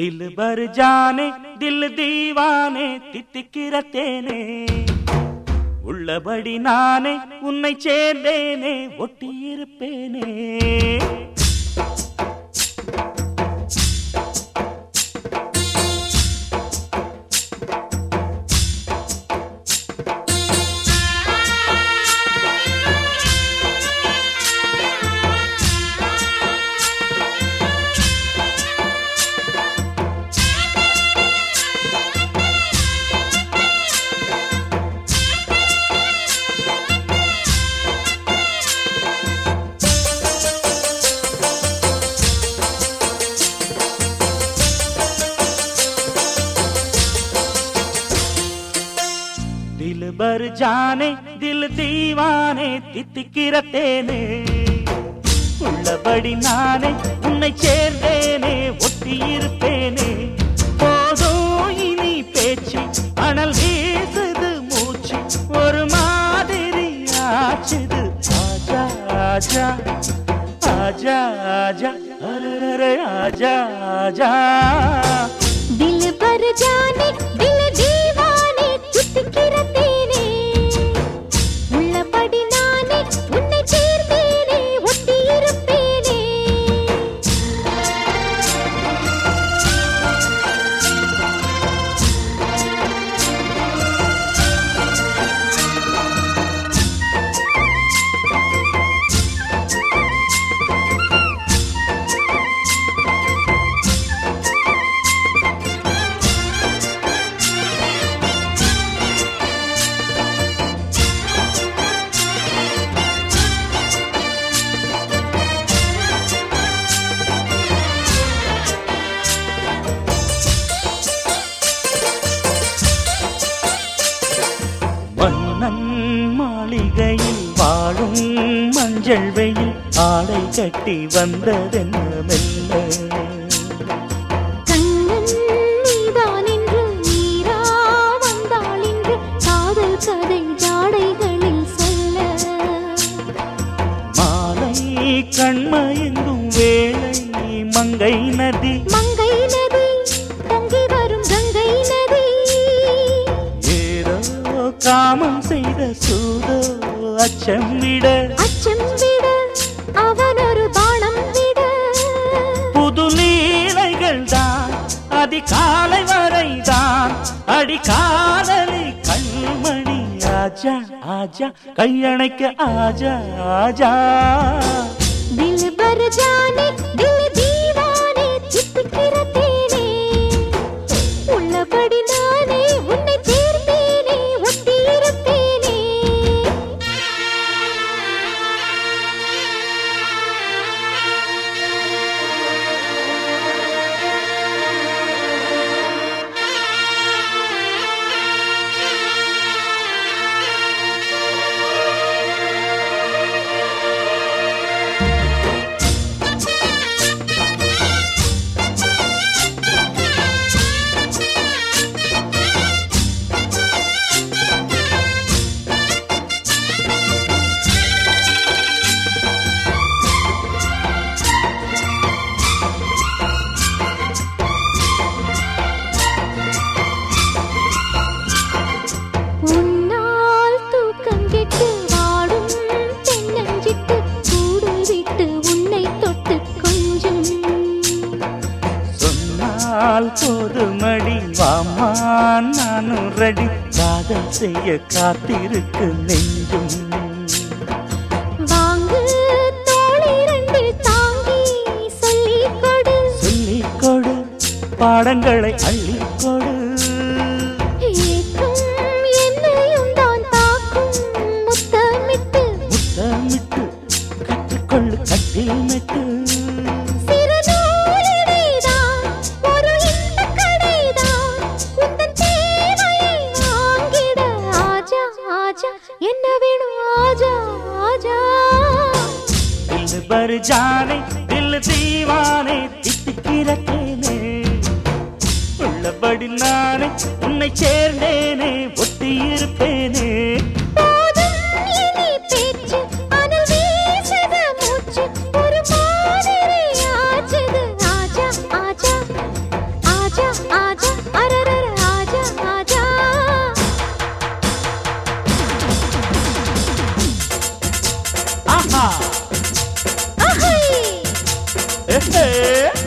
दिल भर जाने दिल दीवाने தித்திக்கிற தேனே. உள்ளபடி நானே உன்னை சேர்ந்தேனே ஒட்டியிருப்பேனே. தில் जाने दिल दीवाने தீவானே தித்திக்கிற தேனே. உள்ளபடி நானே உன்னை சேர்ந்தேனே ஒட்டி இருப்பேனே போதும் இனி பேச்சு அனல் வீசுது மூச்சு ஒரு மாதிரி ஆச்சுது. ஆஜா ஆஜா ஆஜா ஆஜா அரரரே ஆஜா ஆஜா வாழும் மஞ்சள் வெயில் ஆடை கட்டி வந்ததென்ன மெல்ல? கண்மயங்கும் வேளை மங்கை நதி. மங்கை நதி பொங்கி வரும் கங்கை நதி. ஏதோ காமம் செய்த சூதோ அச்சம் விட அச்சம் விட அவன் ஒரு பானம் விட புது லீலைகள் தான் அதிகாலை வரைதான். அடிக்காதலி கண்மணி ஆஜா ஆஜா கையணைக்க ஆஜா ஆஜா. தில் பர் சொன்னால் போதுமடி வாமா நானும் ரெடி. காதல் செய்ய காத்திருக்கு நெஞ்சும். பாடங்களை அள்ளிக் தில் பர் ஜானே தில் தீவானே தித்திக்கிற தேனே உள்ளபடி நானே உன்னை சேர்ந்தேனே. hey.